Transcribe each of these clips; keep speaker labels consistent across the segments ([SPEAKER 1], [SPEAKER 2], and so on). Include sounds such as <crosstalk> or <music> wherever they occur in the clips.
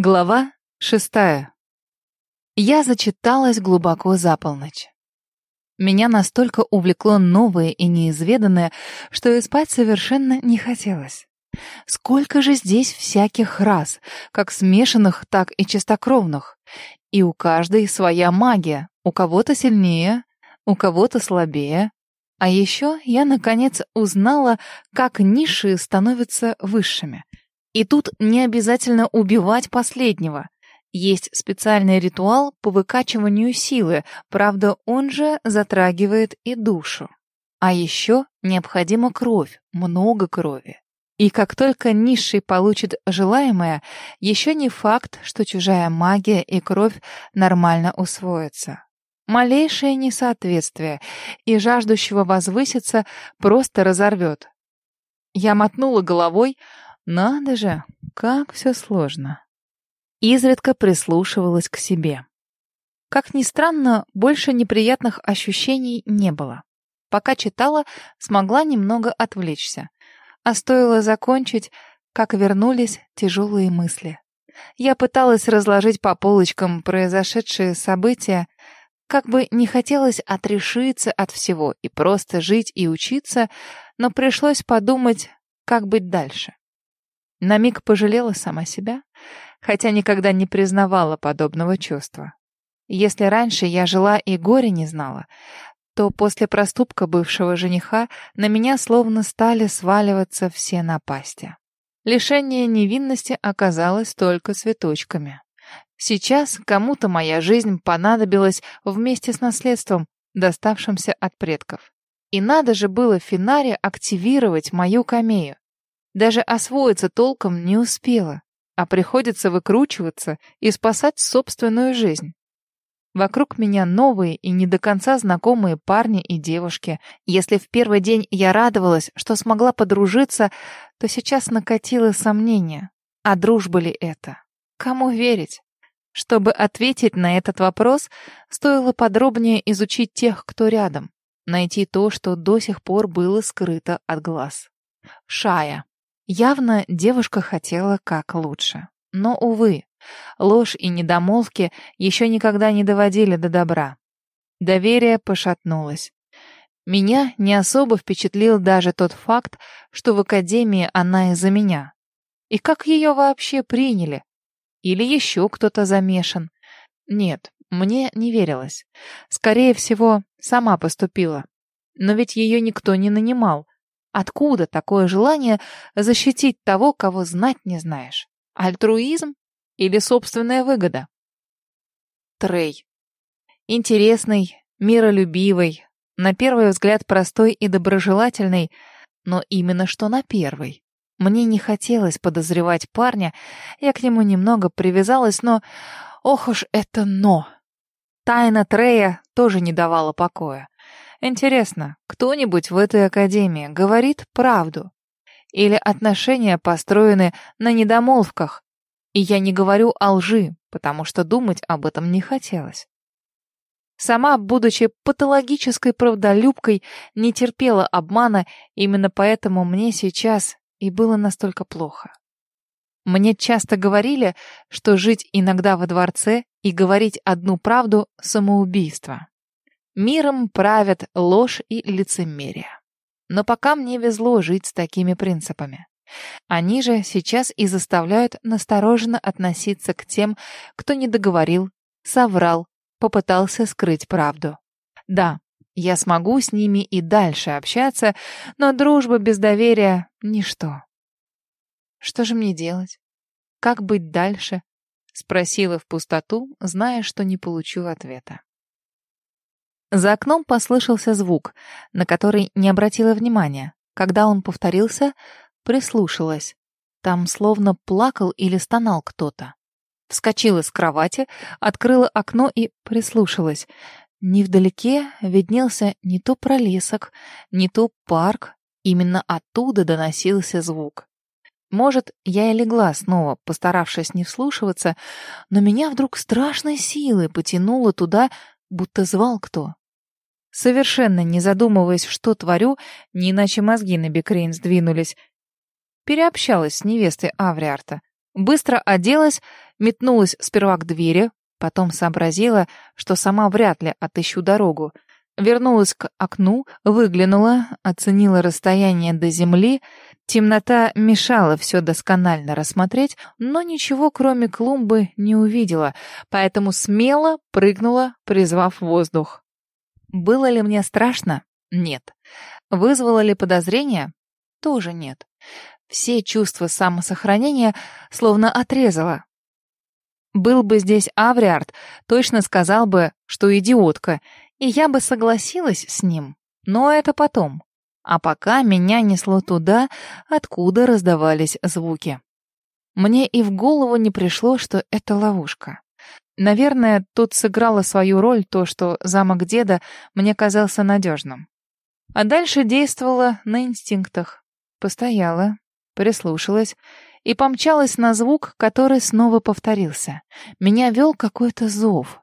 [SPEAKER 1] Глава шестая. Я зачиталась глубоко за полночь. Меня настолько увлекло новое и неизведанное, что и спать совершенно не хотелось. Сколько же здесь всяких рас, как смешанных, так и чистокровных. И у каждой своя магия, у кого-то сильнее, у кого-то слабее. А еще я, наконец, узнала, как низшие становятся высшими — и тут не обязательно убивать последнего. Есть специальный ритуал по выкачиванию силы, правда, он же затрагивает и душу. А еще необходима кровь, много крови. И как только низший получит желаемое, еще не факт, что чужая магия и кровь нормально усвоятся. Малейшее несоответствие, и жаждущего возвыситься просто разорвет. Я мотнула головой, надо же, как все сложно. Изредка прислушивалась к себе. Как ни странно, больше неприятных ощущений не было. Пока читала, смогла немного отвлечься. А стоило закончить, как вернулись тяжелые мысли. Я пыталась разложить по полочкам произошедшие события, как бы не хотелось отрешиться от всего и просто жить и учиться, но пришлось подумать, как быть дальше. На миг пожалела сама себя, хотя никогда не признавала подобного чувства. Если раньше я жила и горе не знала, то после проступка бывшего жениха на меня словно стали сваливаться все напасти. Лишение невинности оказалось только цветочками. Сейчас кому-то моя жизнь понадобилась вместе с наследством, доставшимся от предков. И надо же было в Финаре активировать мою камею. Даже освоиться толком не успела, а приходится выкручиваться и спасать собственную жизнь. Вокруг меня новые и не до конца знакомые парни и девушки. Если в первый день я радовалась, что смогла подружиться, то сейчас накатило сомнение. А дружба ли это? Кому верить? Чтобы ответить на этот вопрос, стоило подробнее изучить тех, кто рядом, найти то, что до сих пор было скрыто от глаз. Шая. Явно девушка хотела как лучше. Но, увы, ложь и недомолвки еще никогда не доводили до добра. Доверие пошатнулось. Меня не особо впечатлил даже тот факт, что в академии она из-за меня. И как ее вообще приняли? Или еще кто-то замешан? Нет, мне не верилось. Скорее всего, сама поступила. Но ведь ее никто не нанимал. Откуда такое желание защитить того, кого знать не знаешь? Альтруизм или собственная выгода? Трей. Интересный, миролюбивый, на первый взгляд простой и доброжелательный, но именно что на первый. Мне не хотелось подозревать парня, я к нему немного привязалась, но... Ох уж это «но». Тайна Трея тоже не давала покоя. Интересно, кто-нибудь в этой академии говорит правду? Или отношения построены на недомолвках? И я не говорю о лжи, потому что думать об этом не хотелось. Сама, будучи патологической правдолюбкой, не терпела обмана, именно поэтому мне сейчас и было настолько плохо. Мне часто говорили, что жить иногда во дворце и говорить одну правду — самоубийство. Миром правят ложь и лицемерие. Но пока мне везло жить с такими принципами. Они же сейчас и заставляют настороженно относиться к тем, кто не договорил, соврал, попытался скрыть правду. Да, я смогу с ними и дальше общаться, но дружба без доверия — ничто. Что же мне делать? Как быть дальше? Спросила в пустоту, зная, что не получу ответа. За окном послышался звук, на который не обратила внимания. Когда он повторился, прислушалась. Там словно плакал или стонал кто-то. Вскочила с кровати, открыла окно и прислушалась. Невдалеке виднелся не то пролесок, не то парк. Именно оттуда доносился звук. Может, я и легла снова, постаравшись не вслушиваться, но меня вдруг страшной силой потянуло туда, будто звал кто. Совершенно не задумываясь, что творю, не иначе мозги на бекрейн сдвинулись. Переобщалась с невестой Авриарта. Быстро оделась Метнулась сперва к двери, потом сообразила, что сама вряд ли отыщу дорогу. Вернулась к окну, выглянула, оценила расстояние до земли. Темнота мешала все досконально рассмотреть, но ничего, кроме клумбы, не увидела, поэтому смело прыгнула, призвав воздух. Было ли мне страшно? Нет. Вызвало ли подозрение? Тоже нет. Все чувства самосохранения словно отрезало. Был бы здесь Авриард, точно сказал бы, что идиотка, и я бы согласилась с ним. Но это потом. А пока меня несло туда, откуда раздавались звуки. Мне и в голову не пришло, что это ловушка. Наверное, тут сыграло свою роль то, что замок деда мне казался надежным. А дальше действовала на инстинктах. Постояла, прислушалась и помчалась на звук, который снова повторился. Меня вел какой-то зов.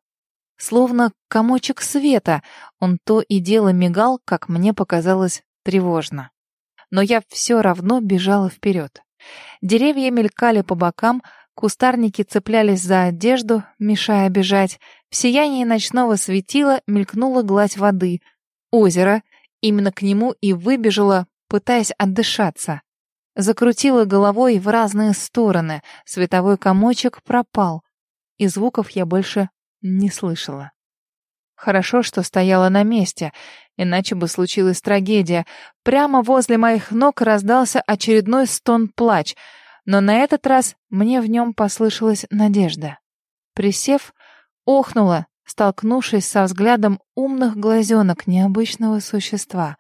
[SPEAKER 1] Словно комочек света, он то и дело мигал, как мне показалось, тревожно. Но я все равно бежала вперед. Деревья мелькали по бокам, кустарники цеплялись за одежду, мешая бежать. В сиянии ночного светила мелькнула гладь воды. Озеро. Именно к нему и выбежала, пытаясь отдышаться. Закрутила головой в разные стороны, световой комочек пропал, и звуков я больше не слышала. Хорошо, что стояла на месте, иначе бы случилась трагедия. Прямо возле моих ног раздался очередной стон-плач, но на этот раз мне в нем послышалась надежда. Присев, охнула, столкнувшись со взглядом умных глазенок необычного существа.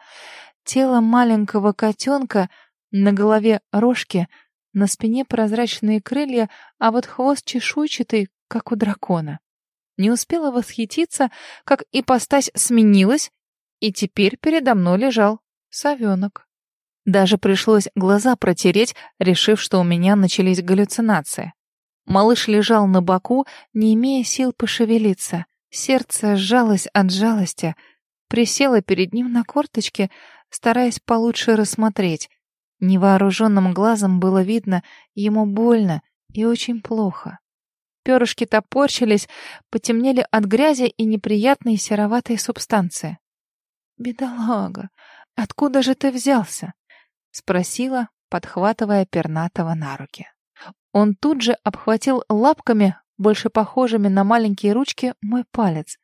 [SPEAKER 1] Тело маленького котенка — на голове рожки, на спине прозрачные крылья, а вот хвост чешуйчатый, как у дракона. Не успела восхититься, как ипостась сменилась, и теперь передо мной лежал совенок. Даже пришлось глаза протереть, решив, что у меня начались галлюцинации. Малыш лежал на боку, не имея сил пошевелиться. Сердце сжалось от жалости. Присела перед ним на корточке, стараясь получше рассмотреть. Невооруженным глазом было видно, ему больно и очень плохо. Перышки топорщились, потемнели от грязи и неприятной сероватой субстанции. «Бедолага, откуда же ты взялся?» — спросила, подхватывая пернатого на руки. Он тут же обхватил лапками, больше похожими на маленькие ручки, мой палец.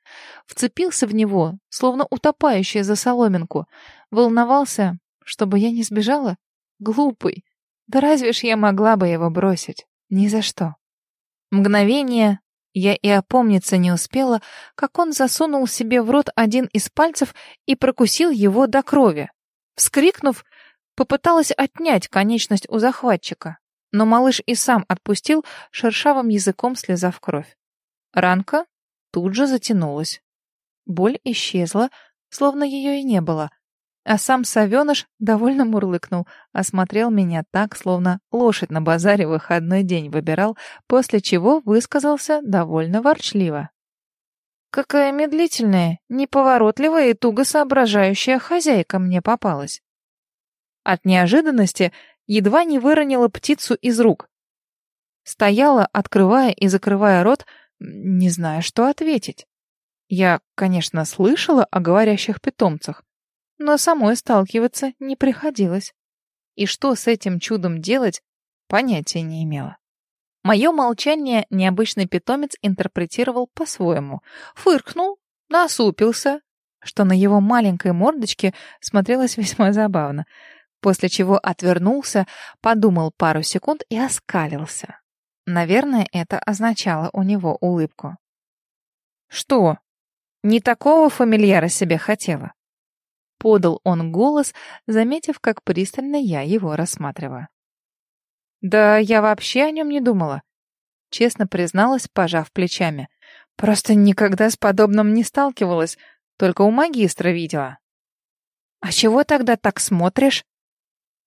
[SPEAKER 1] Вцепился в него, словно утопающий за соломинку. Волновался, чтобы я не сбежала? Глупый. Да разве ж я могла бы его бросить? Ни за что. Мгновение я и опомниться не успела, как он засунул себе в рот один из пальцев и прокусил его до крови. Вскрикнув, попыталась отнять конечность у захватчика, но малыш и сам отпустил, шершавым языком слезав кровь. Ранка тут же затянулась. Боль исчезла, словно ее и не было, а сам совеныш довольно мурлыкнул, осмотрел меня так, словно лошадь на базаре выходной день выбирал, после чего высказался довольно ворчливо. «Какая медлительная, неповоротливая и туго соображающая хозяйка мне попалась!» От неожиданности едва не выронила птицу из рук. Стояла, открывая и закрывая рот, не зная, что ответить. Я, конечно, слышала о говорящих питомцах, но самой сталкиваться не приходилось. И что с этим чудом делать, понятия не имела. Мое молчание необычный питомец интерпретировал по-своему. Фыркнул, насупился, что на его маленькой мордочке смотрелось <laughs> весьма забавно, после чего отвернулся, подумал пару секунд и оскалился. Наверное, это означало у него улыбку. «Что? Не такого фамильяра себе хотела?» Подал он голос, заметив, как пристально я его рассматриваю. «Да я вообще о нем не думала», — честно призналась, пожав плечами. «Просто никогда с подобным не сталкивалась, только у магистра видела». «А чего тогда так смотришь?»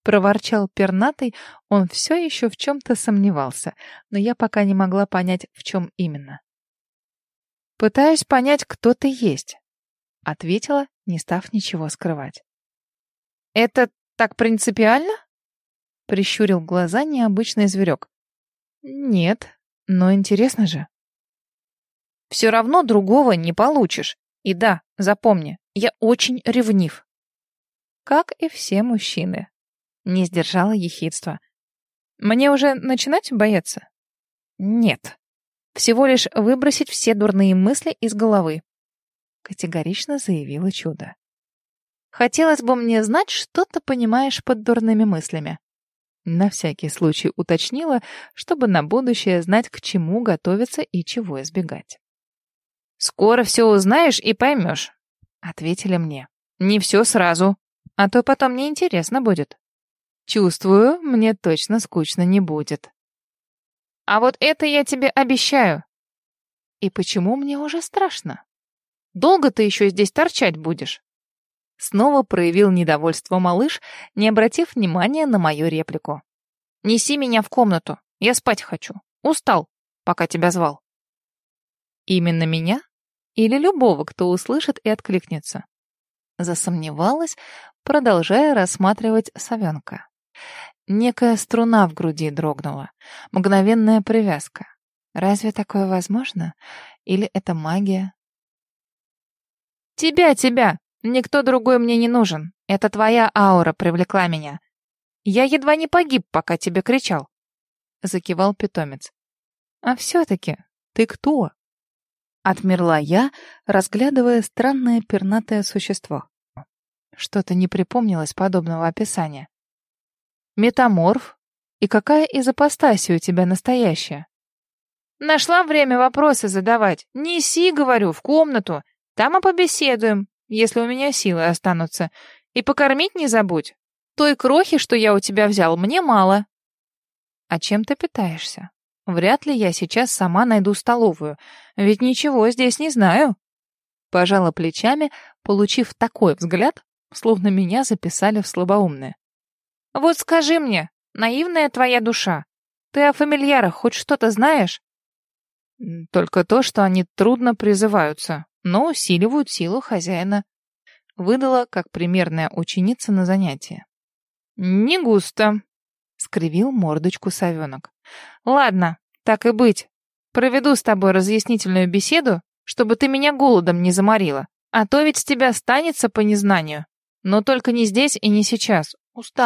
[SPEAKER 1] Проворчал пернатый, он все еще в чем-то сомневался, но я пока не могла понять, в чем именно. «Пытаюсь понять, кто ты есть», — ответила не став ничего скрывать. «Это так принципиально?» — прищурил глаза необычный зверек. «Нет», Но интересно же.
[SPEAKER 2] Все равно другого не получишь. И да, запомни, я очень ревнив.
[SPEAKER 1] Как и все мужчины. Не сдержала ехидства. Мне уже начинать бояться?
[SPEAKER 2] Нет. Всего лишь выбросить все дурные мысли из головы.
[SPEAKER 1] Категорично заявила чудо. Хотелось бы мне знать, что ты понимаешь под дурными мыслями. На всякий случай уточнила, чтобы на будущее знать, к чему готовиться и чего избегать.
[SPEAKER 2] «Скоро все узнаешь и поймешь», —
[SPEAKER 1] ответили мне.
[SPEAKER 2] «Не все сразу, а то потом неинтересно будет».
[SPEAKER 1] «Чувствую, мне точно скучно не будет».
[SPEAKER 2] «А вот это я тебе обещаю».
[SPEAKER 1] «И почему мне уже страшно?»
[SPEAKER 2] «Долго ты еще здесь торчать будешь?»
[SPEAKER 1] Снова проявил недовольство малыш, не обратив внимания на мою реплику.
[SPEAKER 2] «Неси меня в комнату, я спать хочу. Устал, пока тебя звал».
[SPEAKER 1] «Именно меня? Или любого, кто услышит и откликнется?» Засомневалась, продолжая рассматривать совенка. Некая струна в груди дрогнула. Мгновенная привязка. Разве такое возможно? Или это магия?
[SPEAKER 2] «Тебя, тебя!» Никто другой мне не нужен. Это твоя аура привлекла меня. Я едва не погиб, пока тебе кричал.
[SPEAKER 1] Закивал питомец. А все-таки ты кто? Отмерла я, разглядывая странное пернатое существо. Что-то не припомнилось подобного описания. Метаморф? И какая из апостасий у тебя настоящая?
[SPEAKER 2] Нашла время вопросы задавать. Неси, говорю, в комнату. Там и побеседуем если у меня силы останутся. И покормить не забудь. Той крохи, что я у тебя взял, мне мало.
[SPEAKER 1] А чем ты питаешься? Вряд ли я сейчас сама найду столовую, ведь ничего здесь не знаю. Пожала плечами, получив такой взгляд, словно меня записали в слабоумные.
[SPEAKER 2] Вот скажи мне, наивная твоя душа, ты о фамильярах хоть что-то знаешь?
[SPEAKER 1] Только то, что они трудно призываются, но усиливают силу хозяина. Выдала, как примерная ученица на занятии.
[SPEAKER 2] «Не густо», — скривил мордочку совенок. «Ладно, так и быть. Проведу с тобой разъяснительную беседу, чтобы ты меня голодом не заморила. А то ведь с тебя останется по незнанию. Но только не здесь и не сейчас. Устал.